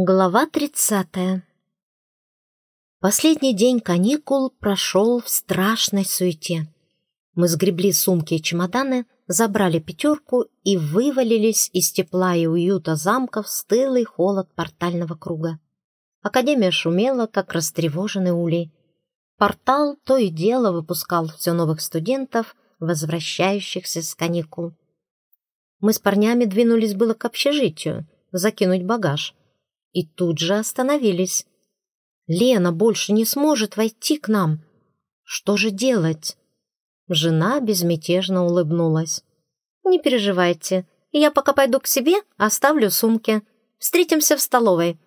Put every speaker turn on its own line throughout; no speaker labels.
Глава тридцатая Последний день каникул прошел в страшной суете. Мы сгребли сумки и чемоданы, забрали пятерку и вывалились из тепла и уюта замка в стылый холод портального круга. Академия шумела, как растревоженный улей. Портал то и дело выпускал все новых студентов, возвращающихся с каникул. Мы с парнями двинулись было к общежитию, закинуть багаж — и тут же остановились. «Лена больше не сможет войти к нам. Что же делать?» Жена безмятежно улыбнулась. «Не переживайте, я пока пойду к себе, оставлю сумки. Встретимся в столовой».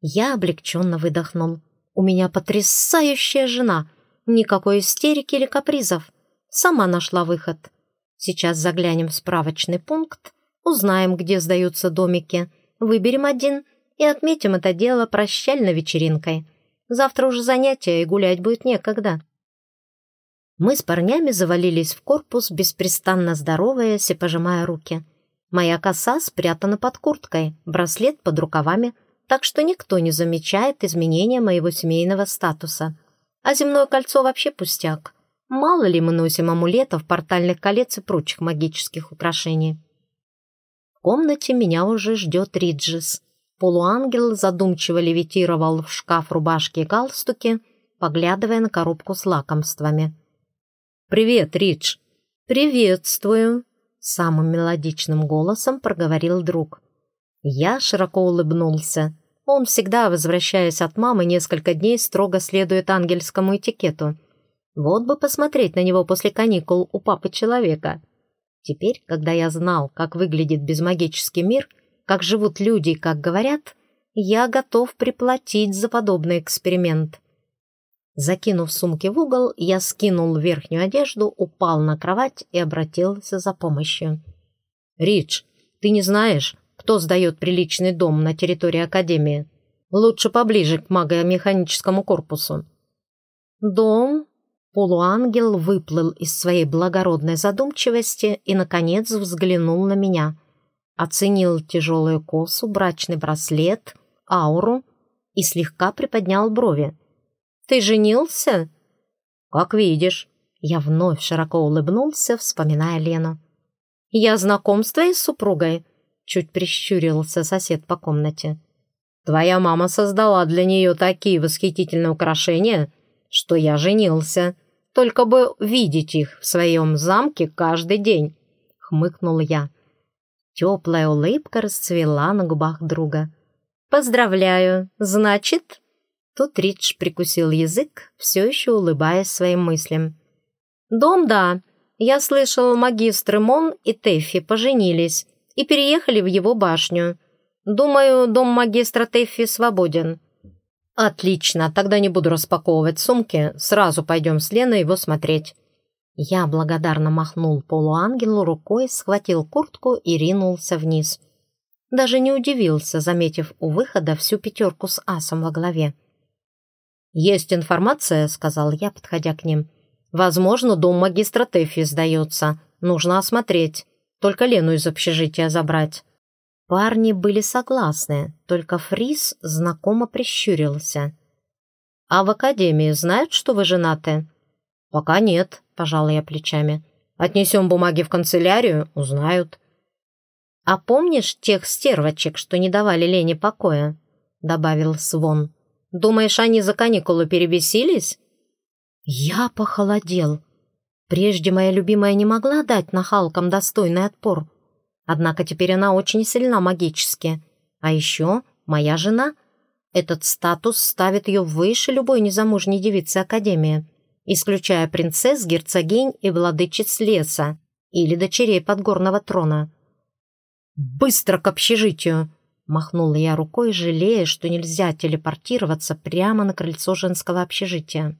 Я облегченно выдохнул. «У меня потрясающая жена. Никакой истерики или капризов. Сама нашла выход. Сейчас заглянем в справочный пункт, узнаем, где сдаются домики, выберем один и отметим это дело прощальной вечеринкой. Завтра уже занятия, и гулять будет некогда. Мы с парнями завалились в корпус, беспрестанно здороваясь и пожимая руки. Моя коса спрятана под курткой, браслет под рукавами, так что никто не замечает изменения моего семейного статуса. А земное кольцо вообще пустяк. Мало ли мы носим амулетов, портальных колец и прочих магических украшений. В комнате меня уже ждет Риджис. Полуангел задумчиво левитировал в шкаф рубашки и галстуки, поглядывая на коробку с лакомствами. «Привет, Ридж!» «Приветствую!» — самым мелодичным голосом проговорил друг. Я широко улыбнулся. Он всегда, возвращаясь от мамы, несколько дней строго следует ангельскому этикету. Вот бы посмотреть на него после каникул у папы человека. Теперь, когда я знал, как выглядит безмагический мир — как живут люди и как говорят, я готов приплатить за подобный эксперимент. Закинув сумки в угол, я скинул верхнюю одежду, упал на кровать и обратился за помощью. «Ридж, ты не знаешь, кто сдает приличный дом на территории Академии? Лучше поближе к магомеханическому корпусу». «Дом?» Полуангел выплыл из своей благородной задумчивости и, наконец, взглянул на меня оценил тяжелую косу, брачный браслет, ауру и слегка приподнял брови. «Ты женился?» «Как видишь». Я вновь широко улыбнулся, вспоминая Лену. «Я знаком с твоей супругой?» Чуть прищурился сосед по комнате. «Твоя мама создала для нее такие восхитительные украшения, что я женился, только бы видеть их в своем замке каждый день», — хмыкнул я. Теплая улыбка расцвела на губах друга. «Поздравляю! Значит...» Тут Ридж прикусил язык, все еще улыбаясь своим мыслям. «Дом, да. Я слышал, магистры Мон и Тэффи поженились и переехали в его башню. Думаю, дом магистра Тэффи свободен». «Отлично, тогда не буду распаковывать сумки, сразу пойдем с Леной его смотреть». Я благодарно махнул полуангелу рукой, схватил куртку и ринулся вниз. Даже не удивился, заметив у выхода всю пятерку с асом во главе. «Есть информация», — сказал я, подходя к ним. «Возможно, дом магистра Тэффи сдается. Нужно осмотреть. Только Лену из общежития забрать». Парни были согласны, только Фрис знакомо прищурился. «А в академии знают, что вы женаты?» «Пока нет», — пожала я плечами. «Отнесем бумаги в канцелярию, узнают». «А помнишь тех стервочек, что не давали Лене покоя?» — добавил Свон. «Думаешь, они за каникулы перебесились?» Я похолодел. Прежде моя любимая не могла дать нахалкам достойный отпор. Однако теперь она очень сильна магически. А еще моя жена. Этот статус ставит ее выше любой незамужней девицы Академии исключая принцесс, герцогинь и владычиц леса или дочерей подгорного трона. «Быстро к общежитию!» Махнула я рукой, жалея, что нельзя телепортироваться прямо на крыльцо женского общежития.